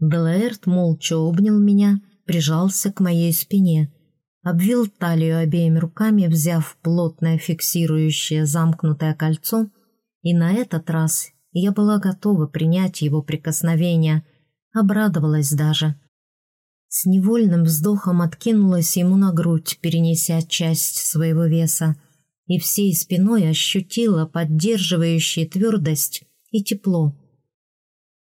Делаэрт молча обнял меня, прижался к моей спине, обвил талию обеими руками, взяв плотное фиксирующее замкнутое кольцо, и на этот раз я была готова принять его прикосновение, обрадовалась даже. С невольным вздохом откинулась ему на грудь, перенеся часть своего веса, и всей спиной ощутила поддерживающую твердость и тепло.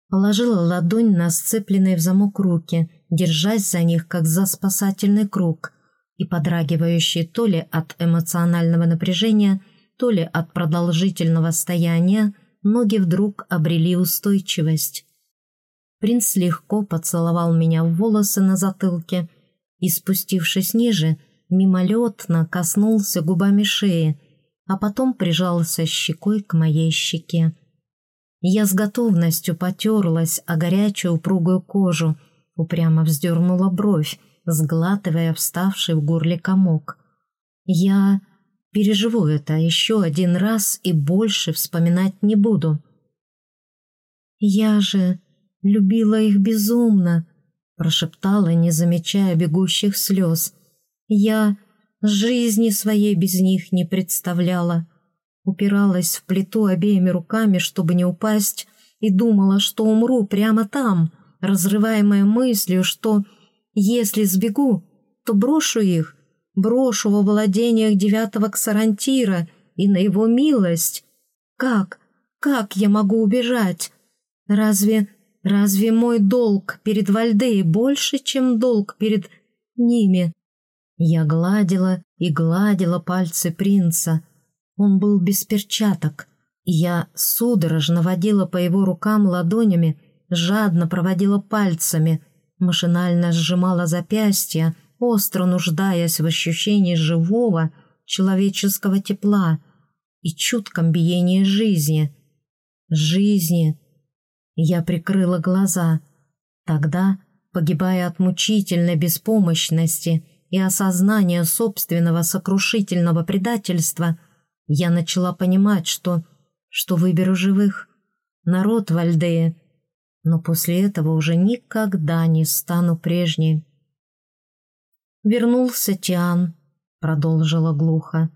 Положила ладонь на сцепленные в замок руки, держась за них, как за спасательный круг, и подрагивающие то ли от эмоционального напряжения, то ли от продолжительного стояния, ноги вдруг обрели устойчивость. Принц легко поцеловал меня в волосы на затылке и, спустившись ниже, мимолетно коснулся губами шеи, а потом прижался щекой к моей щеке. Я с готовностью потерлась о горячую упругую кожу, упрямо вздернула бровь, сглатывая вставший в горле комок. Я переживу это еще один раз и больше вспоминать не буду. «Я же любила их безумно», — прошептала, не замечая бегущих слез. «Я жизни своей без них не представляла» упиралась в плиту обеими руками, чтобы не упасть, и думала, что умру прямо там, разрываемая мыслью, что если сбегу, то брошу их, брошу во владениях девятого ксарантира и на его милость. Как? Как я могу убежать? Разве... разве мой долг перед Вальдеей больше, чем долг перед ними? Я гладила и гладила пальцы принца, он был без перчаток, я судорожно водила по его рукам ладонями, жадно проводила пальцами, машинально сжимала запястья, остро нуждаясь в ощущении живого человеческого тепла и чутком биении жизни. Жизни. Я прикрыла глаза. Тогда, погибая от мучительной беспомощности и осознания собственного сокрушительного предательства, я начала понимать, что... что выберу живых. Народ в Альдее. Но после этого уже никогда не стану прежней. «Вернулся Тиан», — продолжила глухо.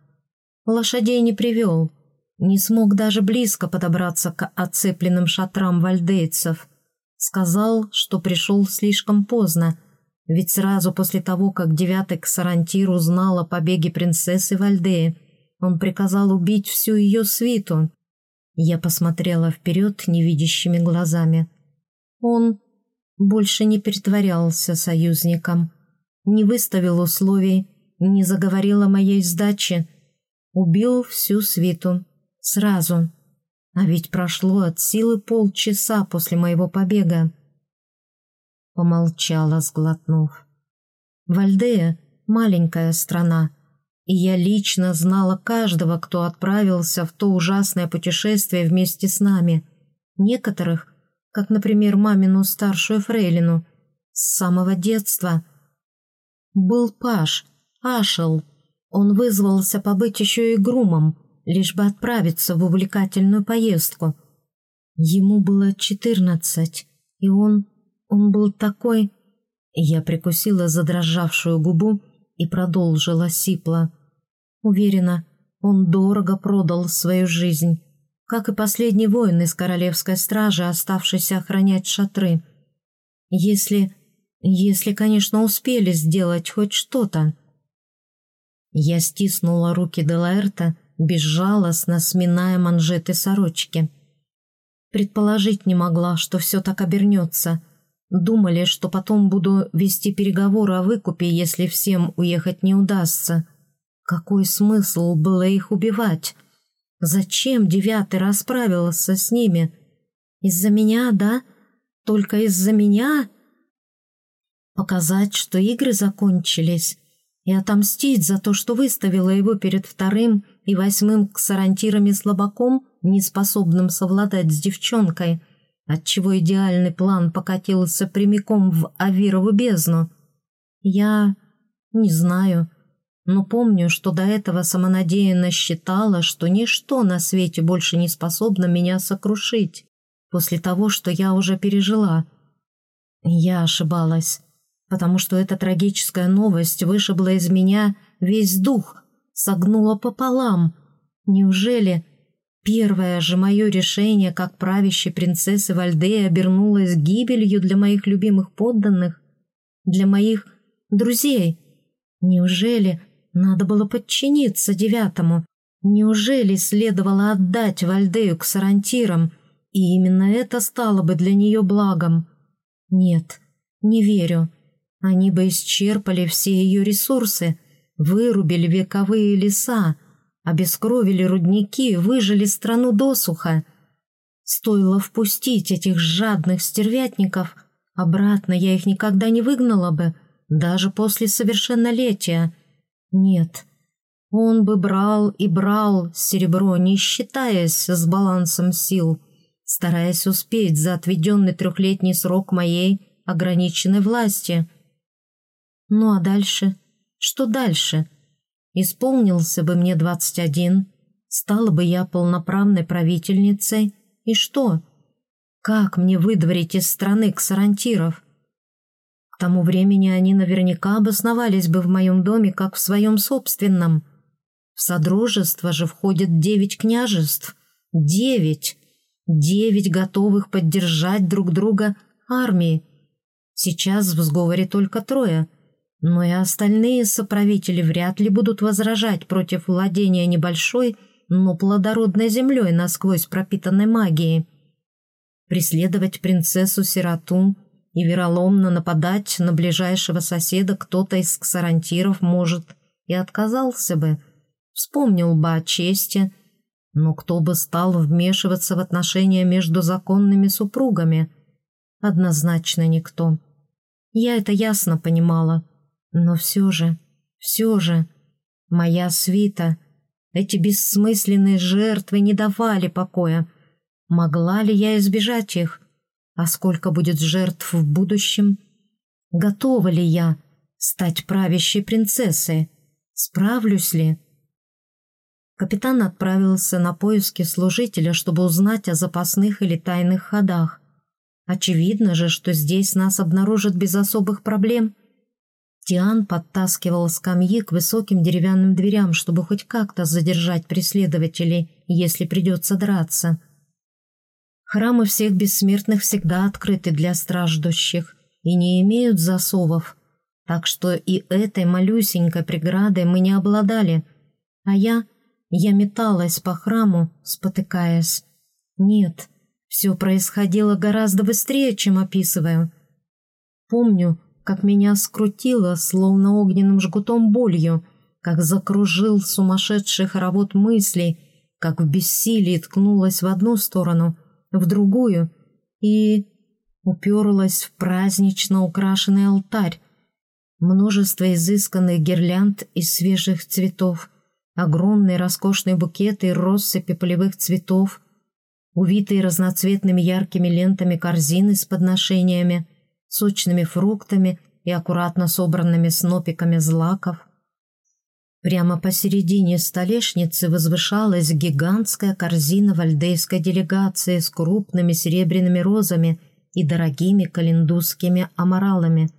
«Лошадей не привел, не смог даже близко подобраться к оцепленным шатрам вальдейцев. Сказал, что пришел слишком поздно, ведь сразу после того, как девятый Ксарантир узнал о побеге принцессы Вальдеи, он приказал убить всю ее свиту. Я посмотрела вперед невидящими глазами. Он больше не притворялся союзником, не выставил условий, не заговорил о моей сдаче. Убил всю свиту. Сразу. А ведь прошло от силы полчаса после моего побега. Помолчала, сглотнув. Вальдея — маленькая страна, и я лично знала каждого, кто отправился в то ужасное путешествие вместе с нами. Некоторых, как, например, мамину старшую фрейлину, с самого детства. Был Паш, Ашел. Он вызвался побыть еще и грумом, лишь бы отправиться в увлекательную поездку. Ему было четырнадцать, и он... он был такой... Я прикусила задрожавшую губу, и продолжила сипло. Уверена, он дорого продал свою жизнь, как и последний воин из королевской стражи, оставшийся охранять шатры. Если... если, конечно, успели сделать хоть что-то. Я стиснула руки Делаэрта, безжалостно сминая манжеты сорочки. Предположить не могла, что все так обернется — Думали, что потом буду вести переговоры о выкупе, если всем уехать не удастся. Какой смысл было их убивать? Зачем девятый расправился с ними? Из-за меня, да? Только из-за меня? Показать, что игры закончились, и отомстить за то, что выставила его перед вторым и восьмым ксарантирами слабаком, неспособным совладать с девчонкой — отчего идеальный план покатился прямиком в Авирову бездну. Я не знаю, но помню, что до этого самонадеянно считала, что ничто на свете больше не способно меня сокрушить после того, что я уже пережила. Я ошибалась, потому что эта трагическая новость вышибла из меня весь дух, согнула пополам. Неужели первое же мое решение как правящей принцессы Вальдеи обернулось гибелью для моих любимых подданных, для моих друзей? Неужели надо было подчиниться девятому? Неужели следовало отдать Вальдею к сарантирам, и именно это стало бы для нее благом? Нет, не верю. Они бы исчерпали все ее ресурсы, вырубили вековые леса, обескровили рудники, выжили страну досуха. Стоило впустить этих жадных стервятников, обратно я их никогда не выгнала бы, даже после совершеннолетия. Нет, он бы брал и брал серебро, не считаясь с балансом сил, стараясь успеть за отведенный трехлетний срок моей ограниченной власти. Ну а дальше? Что дальше? Исполнился бы мне двадцать один, стала бы я полноправной правительницей, и что? Как мне выдворить из страны ксарантиров? К тому времени они наверняка обосновались бы в моем доме, как в своем собственном. В Содружество же входит девять княжеств. Девять! Девять готовых поддержать друг друга армии. Сейчас в сговоре только трое, но и остальные соправители вряд ли будут возражать против владения небольшой, но плодородной землей насквозь пропитанной магией. Преследовать принцессу-сироту и вероломно нападать на ближайшего соседа кто-то из ксарантиров может и отказался бы, вспомнил бы о чести, но кто бы стал вмешиваться в отношения между законными супругами? Однозначно никто. Я это ясно понимала, но все же, все же, моя свита, эти бессмысленные жертвы не давали покоя. Могла ли я избежать их? А сколько будет жертв в будущем? Готова ли я стать правящей принцессой? Справлюсь ли? Капитан отправился на поиски служителя, чтобы узнать о запасных или тайных ходах. Очевидно же, что здесь нас обнаружат без особых проблем. Тиан подтаскивал скамьи к высоким деревянным дверям, чтобы хоть как-то задержать преследователей, если придется драться. Храмы всех бессмертных всегда открыты для страждущих и не имеют засовов, так что и этой малюсенькой преградой мы не обладали. А я, я металась по храму, спотыкаясь. Нет, все происходило гораздо быстрее, чем описываю. Помню, как меня скрутило, словно огненным жгутом болью, как закружил сумасшедший хоровод мыслей, как в бессилии ткнулась в одну сторону, в другую и уперлась в празднично украшенный алтарь. Множество изысканных гирлянд из свежих цветов, огромные роскошные букеты и россыпи полевых цветов, увитые разноцветными яркими лентами корзины с подношениями, сочными фруктами и аккуратно собранными снопиками злаков. Прямо посередине столешницы возвышалась гигантская корзина вальдейской делегации с крупными серебряными розами и дорогими календузскими аморалами.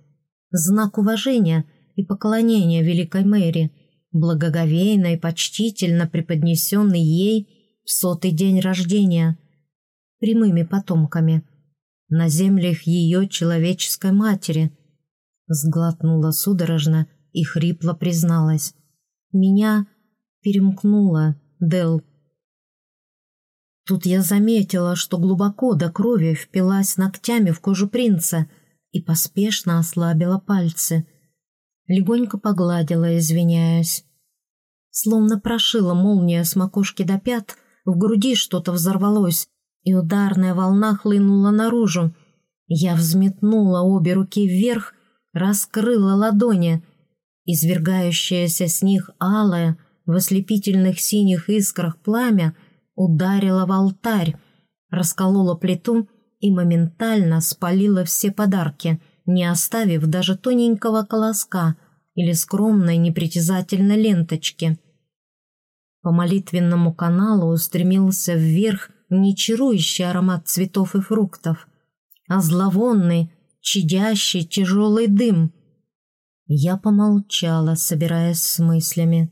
Знак уважения и поклонения Великой Мэри, благоговейно и почтительно преподнесенный ей в сотый день рождения, прямыми потомками, на землях ее человеческой матери. Сглотнула судорожно и хрипло призналась. Меня перемкнуло, Дел. Тут я заметила, что глубоко до крови впилась ногтями в кожу принца и поспешно ослабила пальцы. Легонько погладила, извиняясь. Словно прошила молния с макушки до пят, в груди что-то взорвалось, и ударная волна хлынула наружу. Я взметнула обе руки вверх, раскрыла ладони — Извергающееся с них алое, в ослепительных синих искрах пламя ударило в алтарь, раскололо плиту и моментально спалило все подарки, не оставив даже тоненького колоска или скромной непритязательной ленточки. По молитвенному каналу устремился вверх не чарующий аромат цветов и фруктов, а зловонный, чадящий тяжелый дым. Я помолчала, собираясь с мыслями.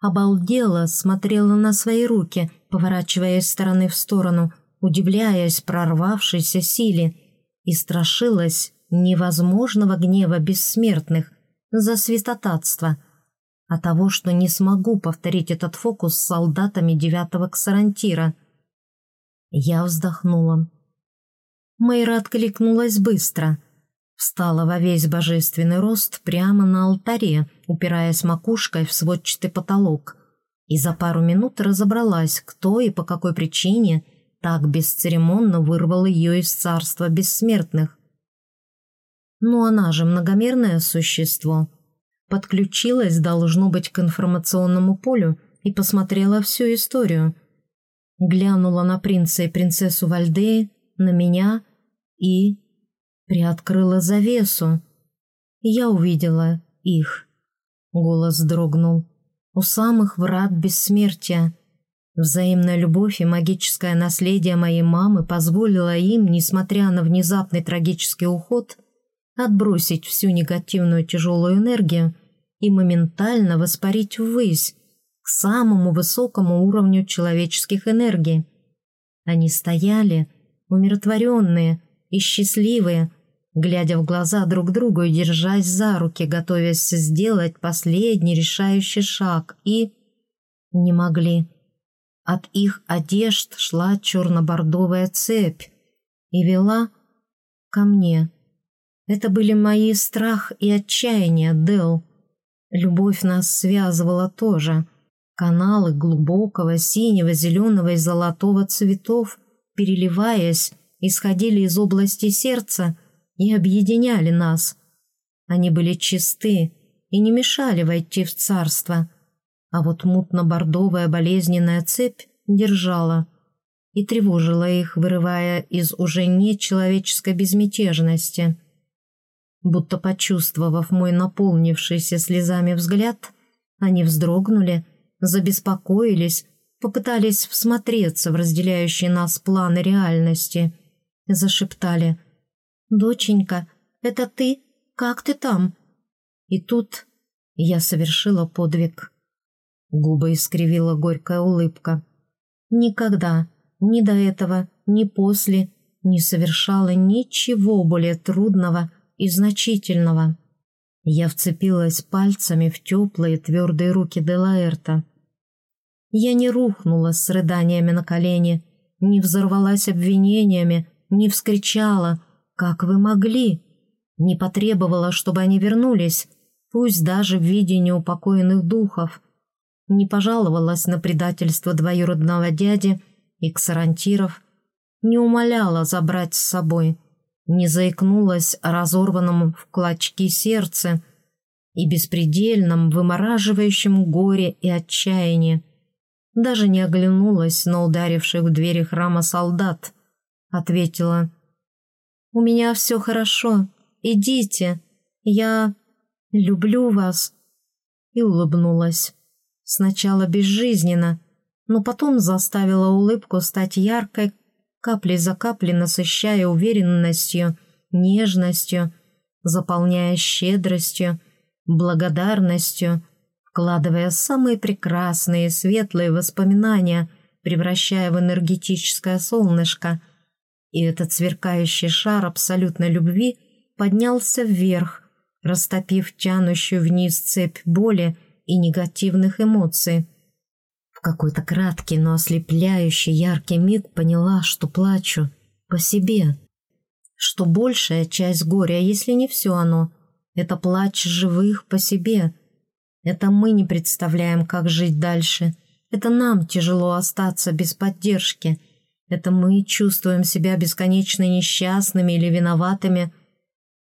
Обалдела, смотрела на свои руки, поворачивая из стороны в сторону, удивляясь прорвавшейся силе, и страшилась невозможного гнева бессмертных за святотатство, а того, что не смогу повторить этот фокус с солдатами девятого ксарантира. Я вздохнула. Мэйра откликнулась быстро. Встала во весь божественный рост прямо на алтаре, упираясь макушкой в сводчатый потолок, и за пару минут разобралась, кто и по какой причине так бесцеремонно вырвал ее из царства бессмертных. Ну она же многомерное существо. Подключилась, должно быть, к информационному полю и посмотрела всю историю. Глянула на принца и принцессу Вальдеи, на меня и... приоткрыла завесу. Я увидела их. Голос дрогнул. У самых врат бессмертия. Взаимная любовь и магическое наследие моей мамы позволило им, несмотря на внезапный трагический уход, отбросить всю негативную тяжелую энергию и моментально воспарить ввысь, к самому высокому уровню человеческих энергий. Они стояли, умиротворенные и счастливые, глядя в глаза друг другу и держась за руки, готовясь сделать последний решающий шаг, и не могли. От их одежд шла черно-бордовая цепь и вела ко мне. Это были мои страх и отчаяние, Дел. Любовь нас связывала тоже. Каналы глубокого синего, зеленого и золотого цветов, переливаясь, исходили из области сердца и объединяли нас. Они были чисты и не мешали войти в царство, а вот мутно-бордовая болезненная цепь держала и тревожила их, вырывая из уже нечеловеческой безмятежности. Будто почувствовав мой наполнившийся слезами взгляд, они вздрогнули, забеспокоились, попытались всмотреться в разделяющие нас планы реальности — зашептали. «Доченька, это ты? Как ты там?» И тут я совершила подвиг. Губы искривила горькая улыбка. Никогда, ни до этого, ни после, не совершала ничего более трудного и значительного. Я вцепилась пальцами в теплые твердые руки Делаэрта. Я не рухнула с рыданиями на колени, не взорвалась обвинениями, не вскричала «Как вы могли?» Не потребовала, чтобы они вернулись, пусть даже в виде неупокоенных духов. Не пожаловалась на предательство двоюродного дяди и ксарантиров, не умоляла забрать с собой, не заикнулась о разорванном в клочки сердце и беспредельном, вымораживающем горе и отчаяние. Даже не оглянулась на ударивших в двери храма солдат, ответила. «У меня все хорошо. Идите. Я люблю вас». И улыбнулась. Сначала безжизненно, но потом заставила улыбку стать яркой, каплей за каплей насыщая уверенностью, нежностью, заполняя щедростью, благодарностью, вкладывая самые прекрасные и светлые воспоминания, превращая в энергетическое солнышко, и этот сверкающий шар абсолютной любви поднялся вверх, растопив тянущую вниз цепь боли и негативных эмоций. В какой-то краткий, но ослепляющий яркий миг поняла, что плачу по себе. Что большая часть горя, если не все оно, это плач живых по себе. Это мы не представляем, как жить дальше. Это нам тяжело остаться без поддержки – это мы чувствуем себя бесконечно несчастными или виноватыми.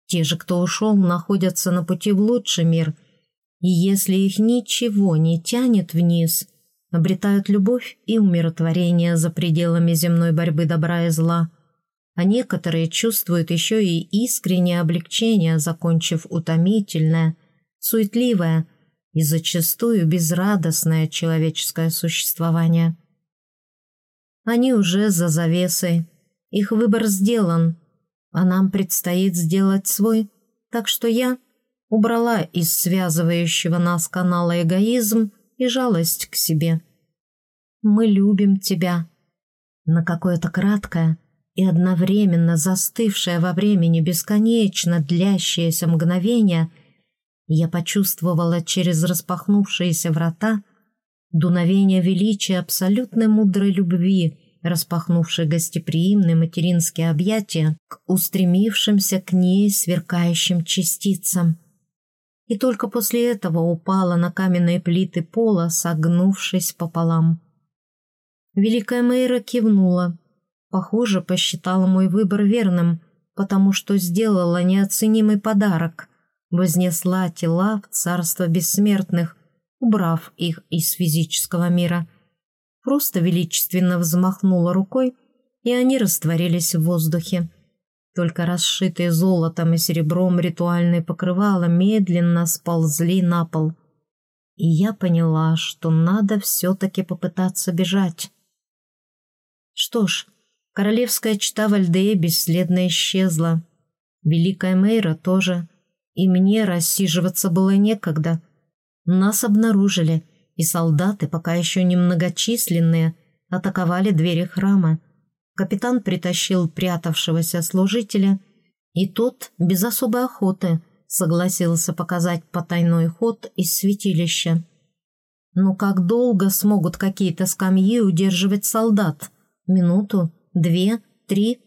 Те же, кто ушел, находятся на пути в лучший мир. И если их ничего не тянет вниз, обретают любовь и умиротворение за пределами земной борьбы добра и зла. А некоторые чувствуют еще и искреннее облегчение, закончив утомительное, суетливое и зачастую безрадостное человеческое существование. Они уже за завесой. Их выбор сделан. а нам предстоит сделать свой, так что я убрала из связывающего нас канала эгоизм и жалость к себе. Мы любим тебя. На какое-то краткое и одновременно застывшее во времени бесконечно длящееся мгновение я почувствовала через распахнувшиеся врата дуновение величия абсолютной мудрой любви, распахнувшей гостеприимные материнские объятия к устремившимся к ней сверкающим частицам. И только после этого упала на каменные плиты пола, согнувшись пополам. Великая Мейра кивнула. Похоже, посчитала мой выбор верным, потому что сделала неоценимый подарок. Вознесла тела в царство бессмертных, убрав их из физического мира. Просто величественно взмахнула рукой, и они растворились в воздухе. Только расшитые золотом и серебром ритуальные покрывала медленно сползли на пол. И я поняла, что надо все-таки попытаться бежать. Что ж, королевская чита Вальдея бесследно исчезла. Великая Мейра тоже. И мне рассиживаться было некогда. Нас обнаружили, и солдаты, пока еще немногочисленные, атаковали двери храма. Капитан притащил прятавшегося служителя, и тот, без особой охоты, согласился показать потайной ход из святилища. Но как долго смогут какие-то скамьи удерживать солдат? Минуту? Две? Три?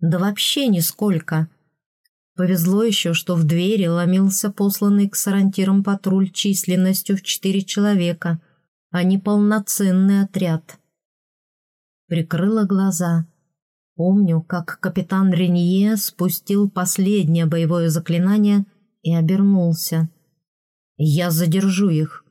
Да вообще нисколько. Повезло еще, что в двери ломился посланный к сарантирам патруль численностью в четыре человека, а не полноценный отряд. Прикрыла глаза. Помню, как капитан Ренье спустил последнее боевое заклинание и обернулся. «Я задержу их».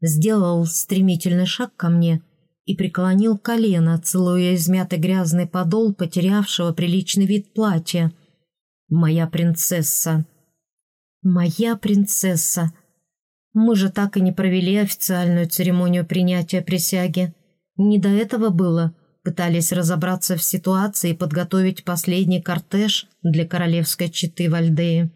Сделал стремительный шаг ко мне и преклонил колено, целуя измятый грязный подол потерявшего приличный вид платья — «Моя принцесса». «Моя принцесса». Мы же так и не провели официальную церемонию принятия присяги. Не до этого было. Пытались разобраться в ситуации и подготовить последний кортеж для королевской четы Вальдеи.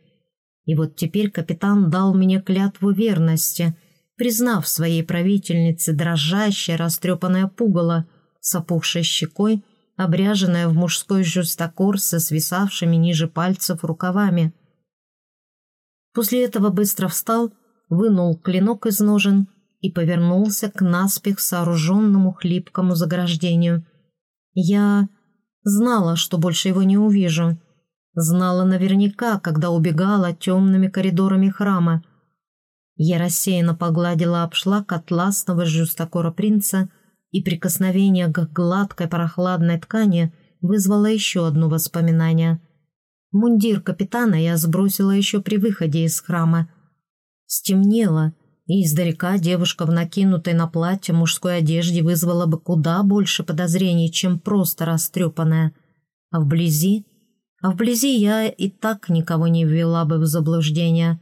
И вот теперь капитан дал мне клятву верности, признав своей правительнице дрожащее растрепанное пугало с опухшей щекой обряженная в мужской жюстакор со свисавшими ниже пальцев рукавами. После этого быстро встал, вынул клинок из ножен и повернулся к наспех сооруженному хлипкому заграждению. Я знала, что больше его не увижу. Знала наверняка, когда убегала темными коридорами храма. Я рассеянно погладила обшлаг атласного жюстакора принца и прикосновение к гладкой прохладной ткани вызвало еще одно воспоминание. Мундир капитана я сбросила еще при выходе из храма. Стемнело, и издалека девушка в накинутой на платье мужской одежде вызвала бы куда больше подозрений, чем просто растрепанная. А вблизи... А вблизи я и так никого не ввела бы в заблуждение.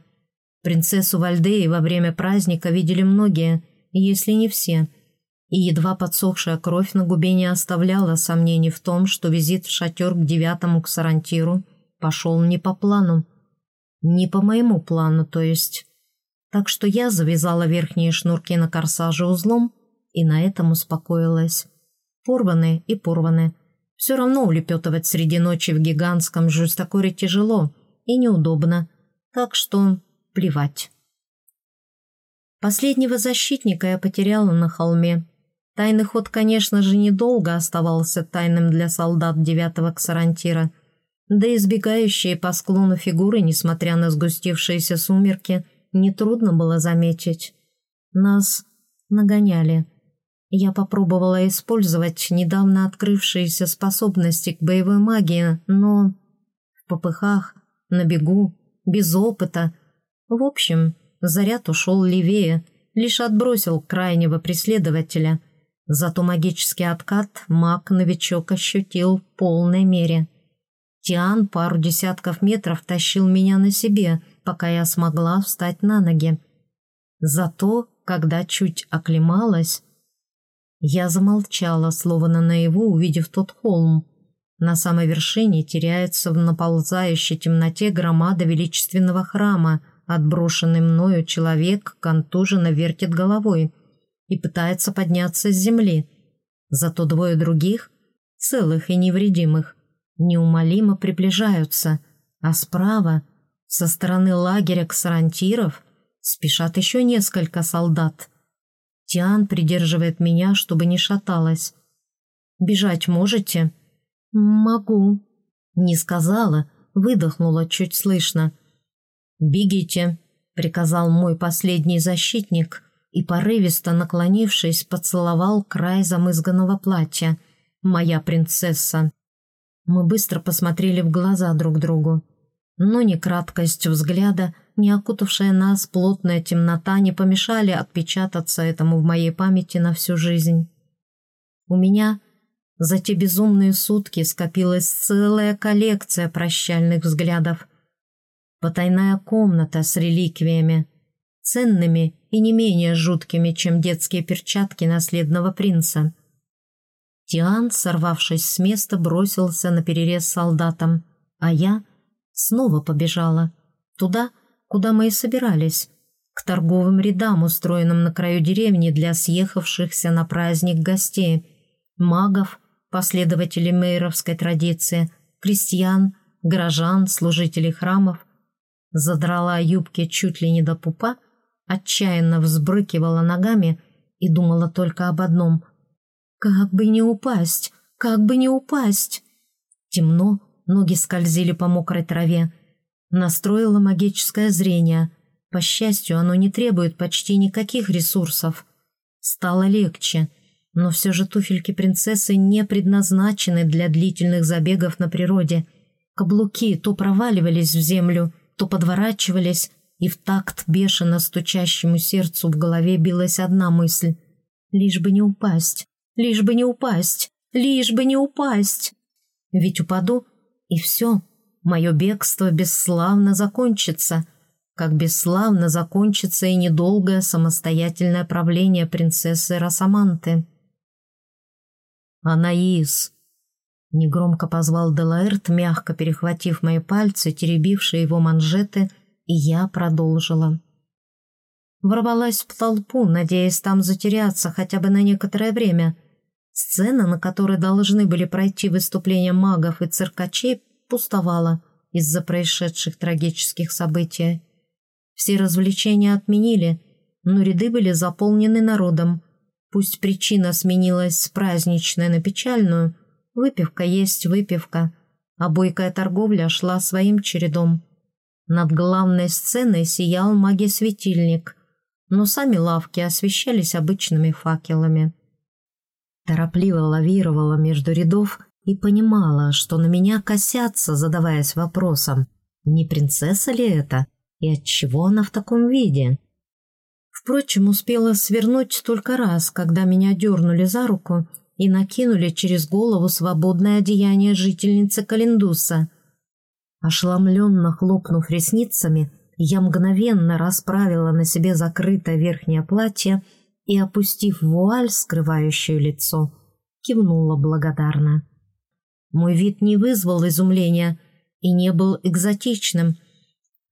Принцессу Вальдеи во время праздника видели многие, если не все — и едва подсохшая кровь на губе не оставляла сомнений в том, что визит в шатер к девятому к Сарантиру пошел не по плану. Не по моему плану, то есть. Так что я завязала верхние шнурки на корсаже узлом и на этом успокоилась. Порваны и порваны. Все равно улепетывать среди ночи в гигантском жестокоре тяжело и неудобно, так что плевать. Последнего защитника я потеряла на холме, Тайный ход, конечно же, недолго оставался тайным для солдат девятого ксарантира, да избегающие по склону фигуры, несмотря на сгустившиеся сумерки, нетрудно было заметить. Нас нагоняли. Я попробовала использовать недавно открывшиеся способности к боевой магии, но в попыхах, на бегу, без опыта. В общем, заряд ушел левее, лишь отбросил крайнего преследователя — Зато магический откат маг-новичок ощутил в полной мере. Тиан пару десятков метров тащил меня на себе, пока я смогла встать на ноги. Зато, когда чуть оклемалась, я замолчала, словно наяву, увидев тот холм. На самой вершине теряется в наползающей темноте громада величественного храма. Отброшенный мною человек контуженно вертит головой и пытается подняться с земли. Зато двое других, целых и невредимых, неумолимо приближаются, а справа, со стороны лагеря ксарантиров, спешат еще несколько солдат. Тиан придерживает меня, чтобы не шаталась. «Бежать можете?» «Могу», — не сказала, выдохнула чуть слышно. «Бегите», — приказал мой последний защитник и, порывисто наклонившись, поцеловал край замызганного платья. «Моя принцесса». Мы быстро посмотрели в глаза друг другу. Но ни краткость взгляда, ни окутавшая нас плотная темнота не помешали отпечататься этому в моей памяти на всю жизнь. У меня за те безумные сутки скопилась целая коллекция прощальных взглядов. Потайная комната с реликвиями, ценными и не менее жуткими, чем детские перчатки наследного принца. Тиан, сорвавшись с места, бросился на перерез солдатам, а я снова побежала. Туда, куда мы и собирались, к торговым рядам, устроенным на краю деревни для съехавшихся на праздник гостей, магов последователей мейровской традиции, крестьян, горожан, служителей храмов. Задрала юбки чуть ли не до пупа, отчаянно взбрыкивала ногами и думала только об одном. «Как бы не упасть! Как бы не упасть!» Темно, ноги скользили по мокрой траве. Настроила магическое зрение. По счастью, оно не требует почти никаких ресурсов. Стало легче — но все же туфельки принцессы не предназначены для длительных забегов на природе. Каблуки то проваливались в землю, то подворачивались, и в такт бешено стучащему сердцу в голове билась одна мысль. «Лишь бы не упасть! Лишь бы не упасть! Лишь бы не упасть!» Ведь упаду, и все, мое бегство бесславно закончится, как бесславно закончится и недолгое самостоятельное правление принцессы Росаманты. «Анаис!» Негромко позвал Делаэрт, мягко перехватив мои пальцы, теребившие его манжеты, и я продолжила. Ворвалась в толпу, надеясь там затеряться хотя бы на некоторое время. Сцена, на которой должны были пройти выступления магов и циркачей, пустовала из-за происшедших трагических событий. Все развлечения отменили, но ряды были заполнены народом, Пусть причина сменилась с праздничной на печальную, выпивка есть выпивка, а бойкая торговля шла своим чередом. Над главной сценой сиял магия-светильник, но сами лавки освещались обычными факелами. Торопливо лавировала между рядов и понимала, что на меня косятся, задаваясь вопросом, не принцесса ли это и отчего она в таком виде. Впрочем, успела свернуть только раз, когда меня дернули за руку и накинули через голову свободное одеяние жительницы Календуса. Ошеломленно хлопнув ресницами, я мгновенно расправила на себе закрытое верхнее платье и, опустив вуаль, скрывающую лицо, кивнула благодарно. Мой вид не вызвал изумления и не был экзотичным –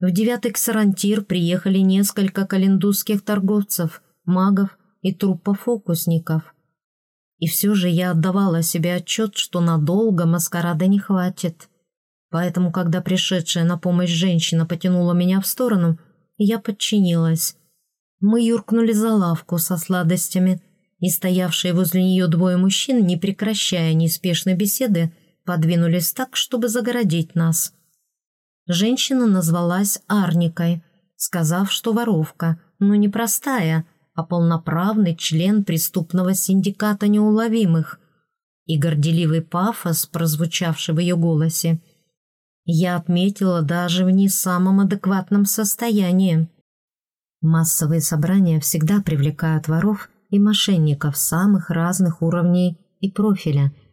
в девятый ксарантир приехали несколько календузских торговцев, магов и трупофокусников. И все же я отдавала себе отчет, что надолго маскарада не хватит. Поэтому, когда пришедшая на помощь женщина потянула меня в сторону, я подчинилась. Мы юркнули за лавку со сладостями, и стоявшие возле нее двое мужчин, не прекращая неспешной беседы, подвинулись так, чтобы загородить нас – Женщина назвалась Арникой, сказав, что воровка, но не простая, а полноправный член преступного синдиката неуловимых. И горделивый пафос, прозвучавший в ее голосе, я отметила даже в не самом адекватном состоянии. Массовые собрания всегда привлекают воров и мошенников самых разных уровней и профиля –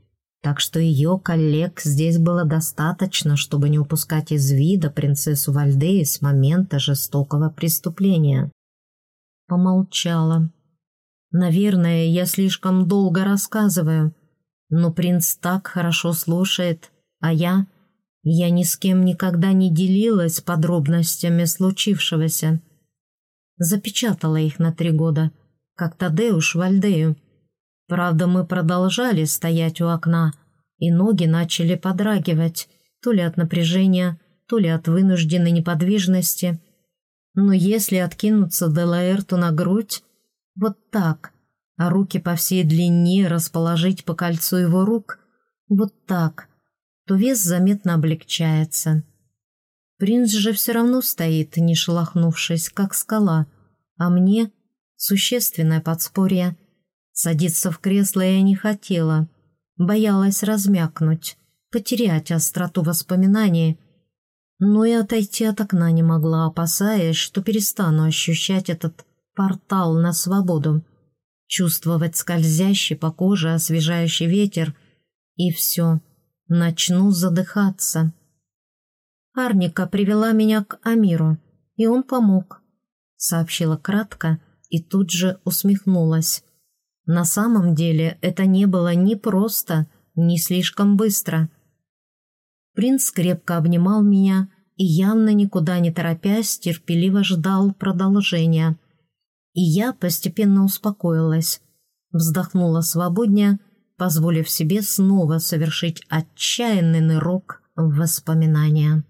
так что ее коллег здесь было достаточно, чтобы не упускать из вида принцессу Вальдеи с момента жестокого преступления. Помолчала. «Наверное, я слишком долго рассказываю, Но принц так хорошо слушает, а я... Я ни с кем никогда не делилась подробностями случившегося. Запечатала их на три года, как Тадеуш Вальдею. Правда, мы продолжали стоять у окна, и ноги начали подрагивать, то ли от напряжения, то ли от вынужденной неподвижности. Но если откинуться Делаэрту на грудь, вот так, а руки по всей длине расположить по кольцу его рук, вот так, то вес заметно облегчается. Принц же все равно стоит, не шелохнувшись, как скала, а мне существенное подспорье. Садиться в кресло я не хотела, боялась размякнуть, потерять остроту воспоминаний, но и отойти от окна не могла, опасаясь, что перестану ощущать этот портал на свободу, чувствовать скользящий по коже освежающий ветер, и все — Начну задыхаться. Арника привела меня к Амиру, и он помог, сообщила кратко и тут же усмехнулась. На самом деле это не было ни просто, ни слишком быстро. Принц крепко обнимал меня и явно никуда не торопясь терпеливо ждал продолжения. И я постепенно успокоилась, вздохнула свободнее позволив себе снова совершить отчаянный нырок в воспоминания.